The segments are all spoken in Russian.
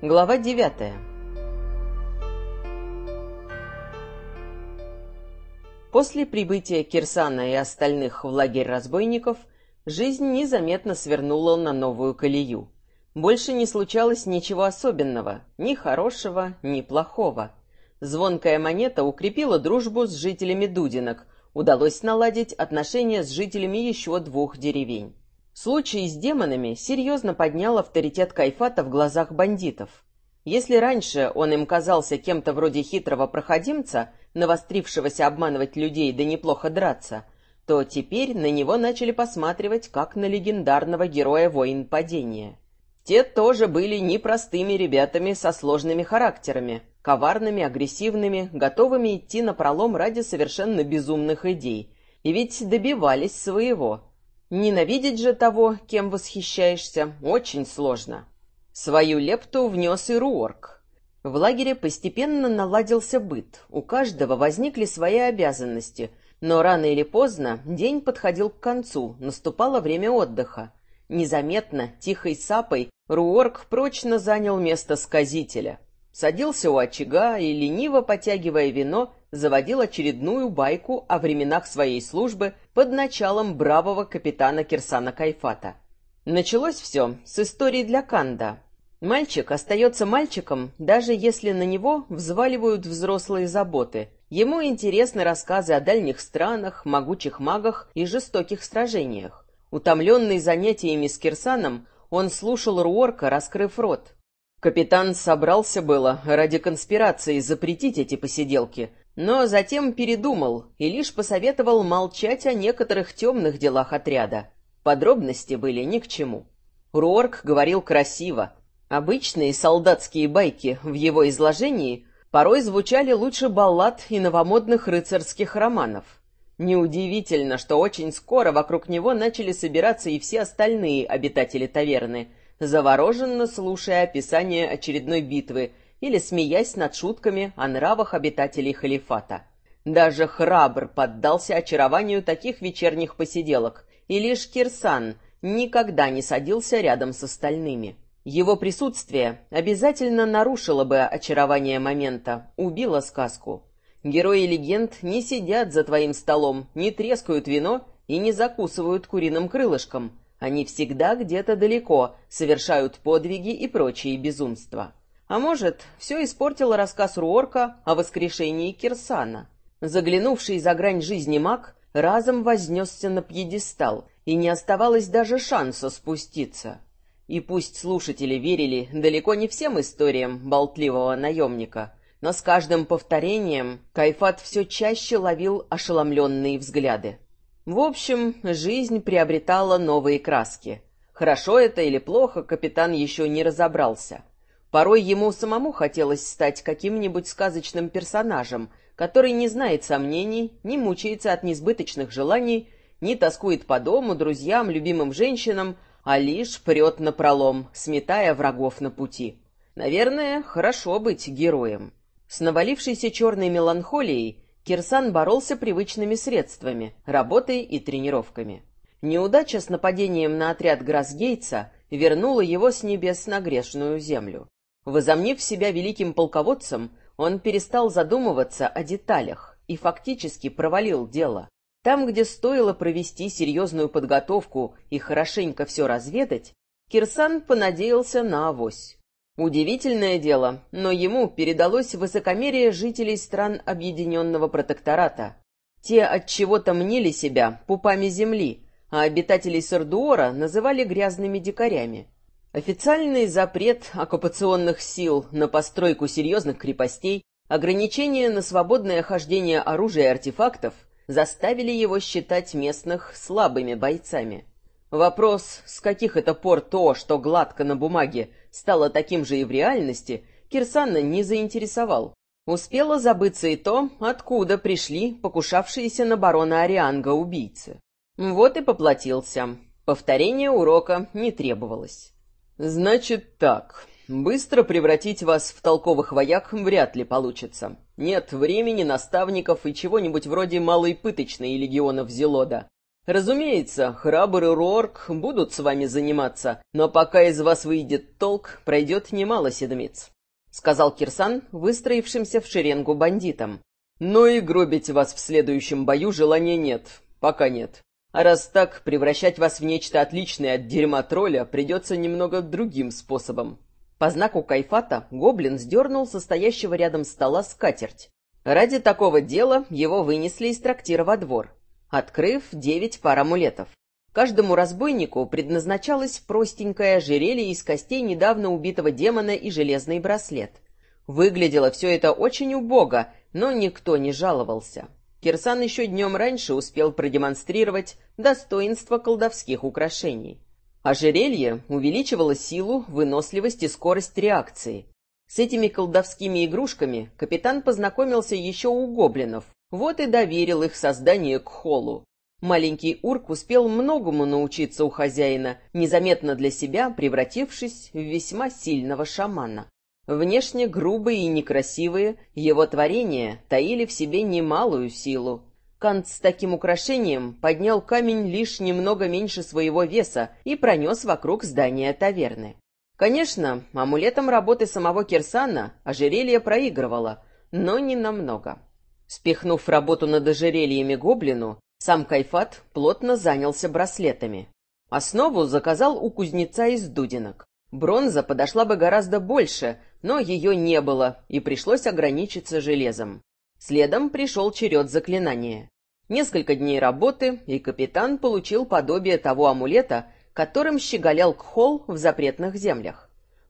Глава девятая После прибытия Кирсана и остальных в лагерь разбойников жизнь незаметно свернула на новую колею. Больше не случалось ничего особенного, ни хорошего, ни плохого. Звонкая монета укрепила дружбу с жителями Дудинок, удалось наладить отношения с жителями еще двух деревень. Случай с демонами серьезно поднял авторитет Кайфата в глазах бандитов. Если раньше он им казался кем-то вроде хитрого проходимца, навострившегося обманывать людей да неплохо драться, то теперь на него начали посматривать как на легендарного героя воин падения. Те тоже были непростыми ребятами со сложными характерами, коварными, агрессивными, готовыми идти на пролом ради совершенно безумных идей. И ведь добивались своего. Ненавидеть же того, кем восхищаешься, очень сложно. Свою лепту внес и Руорк. В лагере постепенно наладился быт, у каждого возникли свои обязанности, но рано или поздно день подходил к концу, наступало время отдыха. Незаметно, тихой сапой, Руорк прочно занял место сказителя. Садился у очага и, лениво потягивая вино, заводил очередную байку о временах своей службы под началом бравого капитана Кирсана Кайфата. Началось все с истории для Канда. Мальчик остается мальчиком, даже если на него взваливают взрослые заботы. Ему интересны рассказы о дальних странах, могучих магах и жестоких сражениях. Утомленный занятиями с Кирсаном, он слушал Руорка, раскрыв рот. Капитан собрался было ради конспирации запретить эти посиделки, но затем передумал и лишь посоветовал молчать о некоторых темных делах отряда. Подробности были ни к чему. Руорк говорил красиво. Обычные солдатские байки в его изложении порой звучали лучше баллад и новомодных рыцарских романов. Неудивительно, что очень скоро вокруг него начали собираться и все остальные обитатели таверны, завороженно слушая описание очередной битвы или смеясь над шутками о нравах обитателей халифата. Даже храбр поддался очарованию таких вечерних посиделок, и лишь Кирсан никогда не садился рядом с остальными. Его присутствие обязательно нарушило бы очарование момента, убило сказку. Герои легенд не сидят за твоим столом, не трескают вино и не закусывают куриным крылышком. Они всегда где-то далеко, совершают подвиги и прочие безумства. А может, все испортил рассказ Руорка о воскрешении Кирсана. Заглянувший за грань жизни маг разом вознесся на пьедестал, и не оставалось даже шанса спуститься. И пусть слушатели верили далеко не всем историям болтливого наемника, но с каждым повторением Кайфат все чаще ловил ошеломленные взгляды. В общем, жизнь приобретала новые краски. Хорошо это или плохо, капитан еще не разобрался. Порой ему самому хотелось стать каким-нибудь сказочным персонажем, который не знает сомнений, не мучается от несбыточных желаний, не тоскует по дому, друзьям, любимым женщинам, а лишь прет напролом, сметая врагов на пути. Наверное, хорошо быть героем. С навалившейся черной меланхолией Кирсан боролся привычными средствами, работой и тренировками. Неудача с нападением на отряд Грасгейтса вернула его с небес на грешную землю. Возомнив себя великим полководцем, он перестал задумываться о деталях и фактически провалил дело. Там, где стоило провести серьезную подготовку и хорошенько все разведать, Кирсан понадеялся на авось. Удивительное дело, но ему передалось высокомерие жителей стран Объединенного Протектората. Те от чего-то мнили себя пупами земли, а обитателей Сардуора называли грязными дикарями. Официальный запрет оккупационных сил на постройку серьезных крепостей, ограничения на свободное хождение оружия и артефактов заставили его считать местных слабыми бойцами. Вопрос, с каких это пор то, что гладко на бумаге, стало таким же и в реальности, Кирсана не заинтересовал. Успело забыться и то, откуда пришли покушавшиеся на барона Арианга убийцы. Вот и поплатился. Повторение урока не требовалось. «Значит так. Быстро превратить вас в толковых вояк вряд ли получится. Нет времени, наставников и чего-нибудь вроде малой пыточной легионов Зелода. Разумеется, храбрый Рорк будут с вами заниматься, но пока из вас выйдет толк, пройдет немало седмиц», — сказал Кирсан, выстроившимся в шеренгу бандитам. «Но и гробить вас в следующем бою желания нет, пока нет. А раз так, превращать вас в нечто отличное от дерьма тролля придется немного другим способом». По знаку Кайфата гоблин сдернул состоящего рядом стола скатерть. Ради такого дела его вынесли из трактира во двор открыв девять пар амулетов. Каждому разбойнику предназначалось простенькое ожерелье из костей недавно убитого демона и железный браслет. Выглядело все это очень убого, но никто не жаловался. Кирсан еще днем раньше успел продемонстрировать достоинство колдовских украшений. Ожерелье увеличивало силу, выносливость и скорость реакции. С этими колдовскими игрушками капитан познакомился еще у гоблинов, вот и доверил их создание к холу. Маленький урк успел многому научиться у хозяина, незаметно для себя превратившись в весьма сильного шамана. Внешне грубые и некрасивые, его творения таили в себе немалую силу. Кант с таким украшением поднял камень лишь немного меньше своего веса и пронес вокруг здания таверны. Конечно, амулетом работы самого Кирсана ожерелье проигрывало, но не намного. Спихнув работу над ожерельями гоблину, сам Кайфат плотно занялся браслетами. Основу заказал у кузнеца из дудинок. Бронза подошла бы гораздо больше, но ее не было, и пришлось ограничиться железом. Следом пришел черед заклинания. Несколько дней работы, и капитан получил подобие того амулета, которым щеголял Кхол в запретных землях.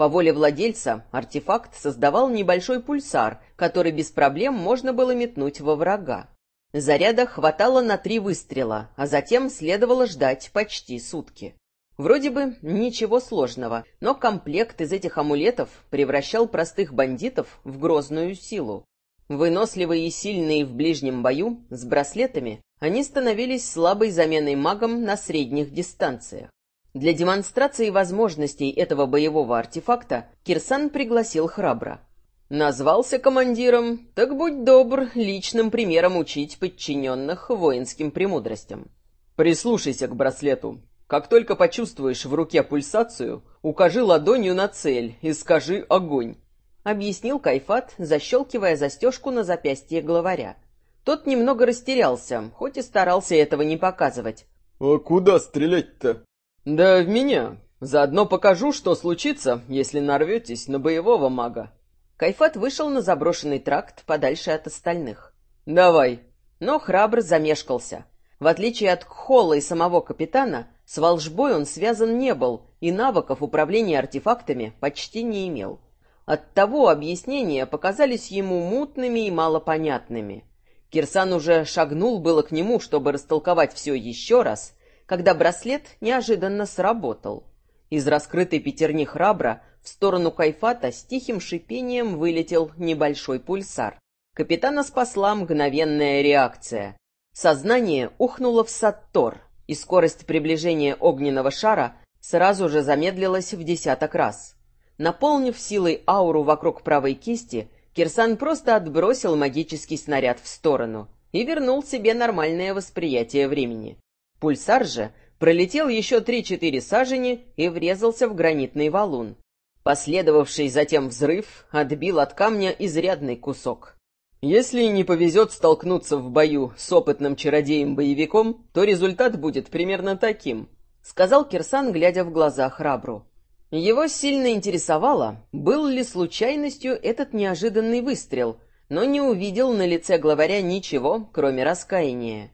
По воле владельца артефакт создавал небольшой пульсар, который без проблем можно было метнуть во врага. Заряда хватало на три выстрела, а затем следовало ждать почти сутки. Вроде бы ничего сложного, но комплект из этих амулетов превращал простых бандитов в грозную силу. Выносливые и сильные в ближнем бою, с браслетами, они становились слабой заменой магам на средних дистанциях. Для демонстрации возможностей этого боевого артефакта Кирсан пригласил храбро. Назвался командиром, так будь добр личным примером учить подчиненных воинским премудростям. Прислушайся к браслету. Как только почувствуешь в руке пульсацию, укажи ладонью на цель и скажи «огонь», — объяснил Кайфат, защелкивая застежку на запястье главаря. Тот немного растерялся, хоть и старался этого не показывать. «А куда стрелять-то?» «Да в меня. Заодно покажу, что случится, если нарветесь на боевого мага». Кайфат вышел на заброшенный тракт подальше от остальных. «Давай». Но храбр замешкался. В отличие от Кхола и самого капитана, с волжбой он связан не был и навыков управления артефактами почти не имел. Оттого объяснения показались ему мутными и малопонятными. Кирсан уже шагнул было к нему, чтобы растолковать все еще раз, когда браслет неожиданно сработал. Из раскрытой пятерни храбра в сторону Кайфата с тихим шипением вылетел небольшой пульсар. Капитана спасла мгновенная реакция. Сознание ухнуло в Саттор, и скорость приближения огненного шара сразу же замедлилась в десяток раз. Наполнив силой ауру вокруг правой кисти, Кирсан просто отбросил магический снаряд в сторону и вернул себе нормальное восприятие времени. Пульсар же пролетел еще три-четыре сажени и врезался в гранитный валун. Последовавший затем взрыв отбил от камня изрядный кусок. Если не повезет столкнуться в бою с опытным чародеем-боевиком, то результат будет примерно таким, — сказал Кирсан, глядя в глаза храбру. Его сильно интересовало, был ли случайностью этот неожиданный выстрел, но не увидел на лице главаря ничего, кроме раскаяния.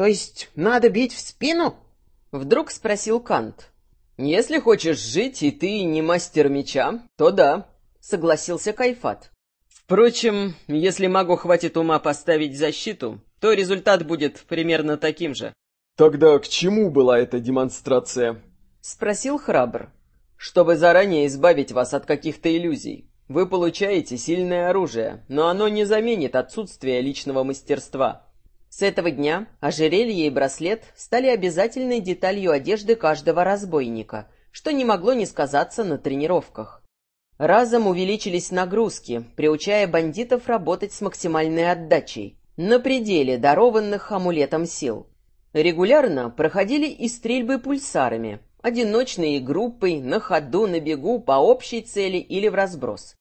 «То есть надо бить в спину?» — вдруг спросил Кант. «Если хочешь жить, и ты не мастер меча, то да», — согласился Кайфат. «Впрочем, если магу хватит ума поставить защиту, то результат будет примерно таким же». «Тогда к чему была эта демонстрация?» — спросил храбр. «Чтобы заранее избавить вас от каких-то иллюзий. Вы получаете сильное оружие, но оно не заменит отсутствие личного мастерства». С этого дня ожерелье и браслет стали обязательной деталью одежды каждого разбойника, что не могло не сказаться на тренировках. Разом увеличились нагрузки, приучая бандитов работать с максимальной отдачей, на пределе дарованных амулетом сил. Регулярно проходили и стрельбы пульсарами, одиночные и группой, на ходу, на бегу, по общей цели или в разброс.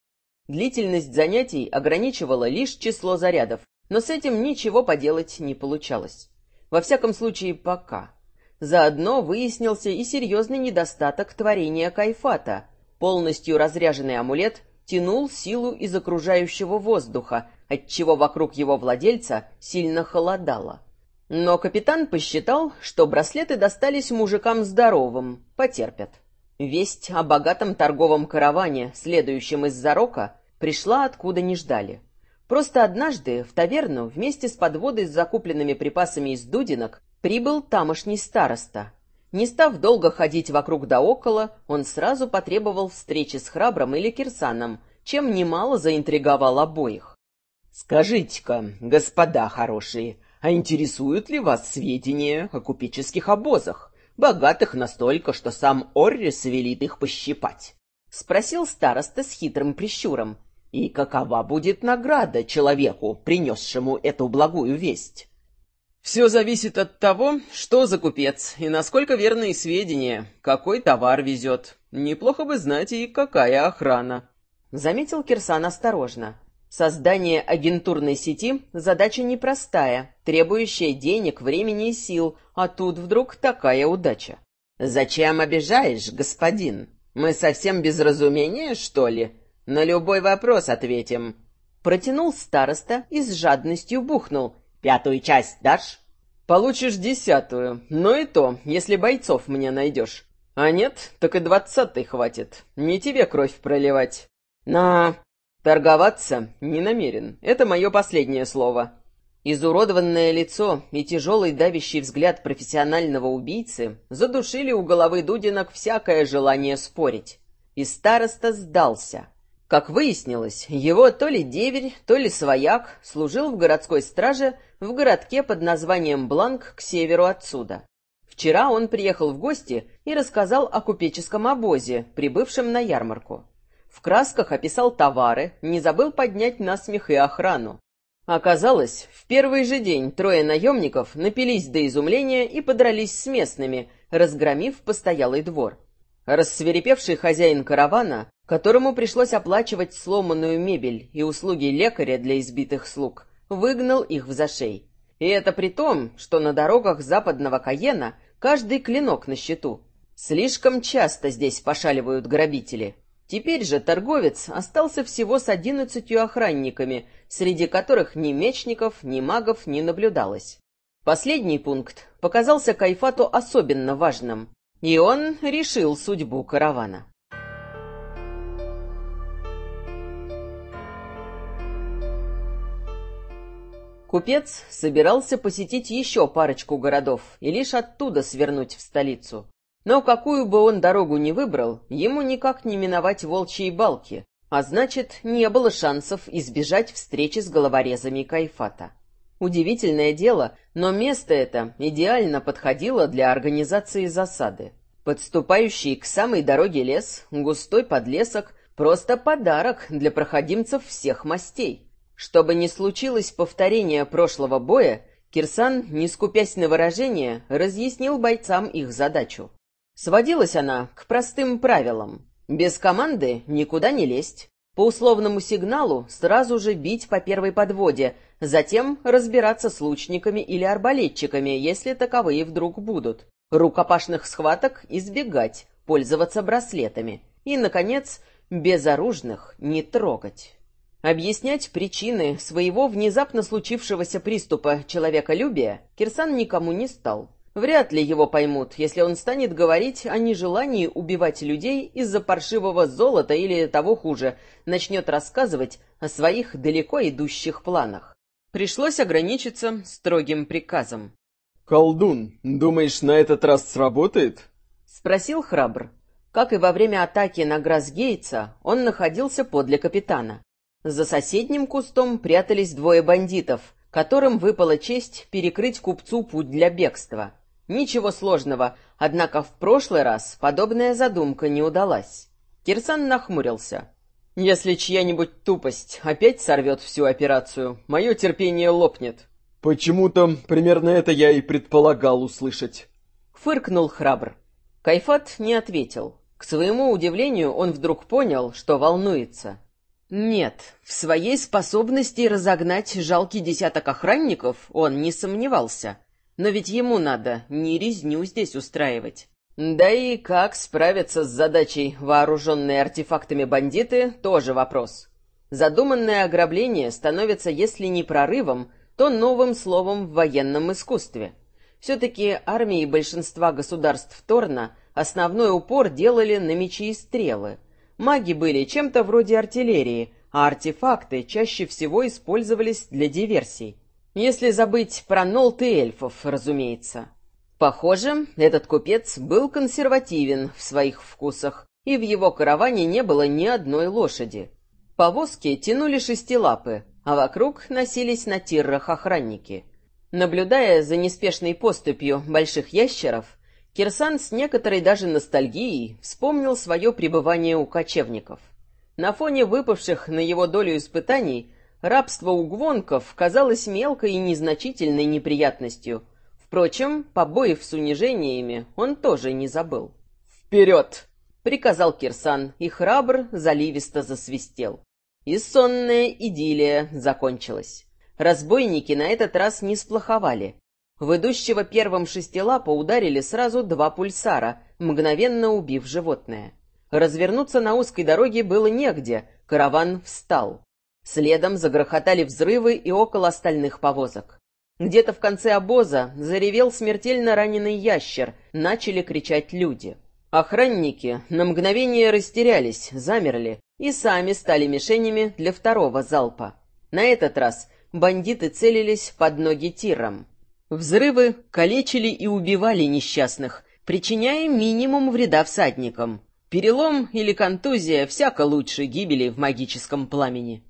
Длительность занятий ограничивала лишь число зарядов, но с этим ничего поделать не получалось. Во всяком случае, пока. Заодно выяснился и серьезный недостаток творения Кайфата. Полностью разряженный амулет тянул силу из окружающего воздуха, отчего вокруг его владельца сильно холодало. Но капитан посчитал, что браслеты достались мужикам здоровым, потерпят. Весть о богатом торговом караване, следующем из Зарока, пришла откуда не ждали. Просто однажды в таверну вместе с подводой с закупленными припасами из дудинок прибыл тамошний староста. Не став долго ходить вокруг да около, он сразу потребовал встречи с Храбром или Кирсаном, чем немало заинтриговал обоих. «Скажите-ка, господа хорошие, а интересуют ли вас сведения о купеческих обозах, богатых настолько, что сам Оррис велит их пощипать?» — спросил староста с хитрым прищуром. «И какова будет награда человеку, принесшему эту благую весть?» «Все зависит от того, что за купец и насколько верные сведения, какой товар везет. Неплохо бы знать и какая охрана», — заметил Кирсан осторожно. Создание агентурной сети – задача непростая, требующая денег, времени и сил, а тут вдруг такая удача. «Зачем обижаешь, господин? Мы совсем без разумения, что ли? На любой вопрос ответим». Протянул староста и с жадностью бухнул. «Пятую часть дашь?» «Получишь десятую, но и то, если бойцов мне найдешь. А нет, так и двадцатой хватит. Не тебе кровь проливать». «Но Торговаться не намерен. Это мое последнее слово. Изуродованное лицо и тяжелый давящий взгляд профессионального убийцы задушили у головы Дудинок всякое желание спорить. И староста сдался. Как выяснилось, его то ли деверь, то ли свояк служил в городской страже в городке под названием Бланк к северу отсюда. Вчера он приехал в гости и рассказал о купеческом обозе, прибывшем на ярмарку. В красках описал товары, не забыл поднять на смех и охрану. Оказалось, в первый же день трое наемников напились до изумления и подрались с местными, разгромив постоялый двор. Рассверепевший хозяин каравана, которому пришлось оплачивать сломанную мебель и услуги лекаря для избитых слуг, выгнал их в зашей. И это при том, что на дорогах западного Каена каждый клинок на счету. Слишком часто здесь пошаливают грабители. Теперь же торговец остался всего с одиннадцатью охранниками, среди которых ни мечников, ни магов не наблюдалось. Последний пункт показался Кайфату особенно важным, и он решил судьбу каравана. Купец собирался посетить еще парочку городов и лишь оттуда свернуть в столицу. Но какую бы он дорогу ни выбрал, ему никак не миновать волчьей балки, а значит, не было шансов избежать встречи с головорезами Кайфата. Удивительное дело, но место это идеально подходило для организации засады. Подступающий к самой дороге лес, густой подлесок, просто подарок для проходимцев всех мастей. Чтобы не случилось повторения прошлого боя, Кирсан, не скупясь на выражение, разъяснил бойцам их задачу. Сводилась она к простым правилам. Без команды никуда не лезть. По условному сигналу сразу же бить по первой подводе, затем разбираться с лучниками или арбалетчиками, если таковые вдруг будут. Рукопашных схваток избегать, пользоваться браслетами. И, наконец, безоружных не трогать. Объяснять причины своего внезапно случившегося приступа человеколюбия Кирсан никому не стал. Вряд ли его поймут, если он станет говорить о нежелании убивать людей из-за паршивого золота или того хуже, начнет рассказывать о своих далеко идущих планах. Пришлось ограничиться строгим приказом. «Колдун, думаешь, на этот раз сработает?» — спросил храбр. Как и во время атаки на Грасгейтса, он находился подле капитана. За соседним кустом прятались двое бандитов, которым выпала честь перекрыть купцу путь для бегства. Ничего сложного, однако в прошлый раз подобная задумка не удалась. Кирсан нахмурился. «Если чья-нибудь тупость опять сорвет всю операцию, мое терпение лопнет». Почему-то примерно это я и предполагал услышать. Фыркнул храбр. Кайфат не ответил. К своему удивлению, он вдруг понял, что волнуется. Нет, в своей способности разогнать жалкий десяток охранников он не сомневался. Но ведь ему надо не резню здесь устраивать. Да и как справиться с задачей вооруженные артефактами бандиты, тоже вопрос. Задуманное ограбление становится, если не прорывом, то новым словом в военном искусстве. Все-таки армии большинства государств Торна основной упор делали на мечи и стрелы. Маги были чем-то вроде артиллерии, а артефакты чаще всего использовались для диверсий. Если забыть про нолт и эльфов, разумеется. Похоже, этот купец был консервативен в своих вкусах, и в его караване не было ни одной лошади. Повозки тянули шестилапы, а вокруг носились на тиррах охранники. Наблюдая за неспешной поступью больших ящеров, Кирсан с некоторой даже ностальгией вспомнил свое пребывание у кочевников. На фоне выпавших на его долю испытаний рабство у гвонков казалось мелкой и незначительной неприятностью, Впрочем, побоев с унижениями он тоже не забыл. «Вперед!» — приказал Кирсан, и храбр заливисто засвистел. И сонная идиллия закончилась. Разбойники на этот раз не сплоховали. В идущего первым шестилапа ударили сразу два пульсара, мгновенно убив животное. Развернуться на узкой дороге было негде, караван встал. Следом загрохотали взрывы и около остальных повозок. Где-то в конце обоза заревел смертельно раненый ящер, начали кричать люди. Охранники на мгновение растерялись, замерли и сами стали мишенями для второго залпа. На этот раз бандиты целились под ноги тиром. Взрывы калечили и убивали несчастных, причиняя минимум вреда всадникам. Перелом или контузия всяко лучше гибели в магическом пламени.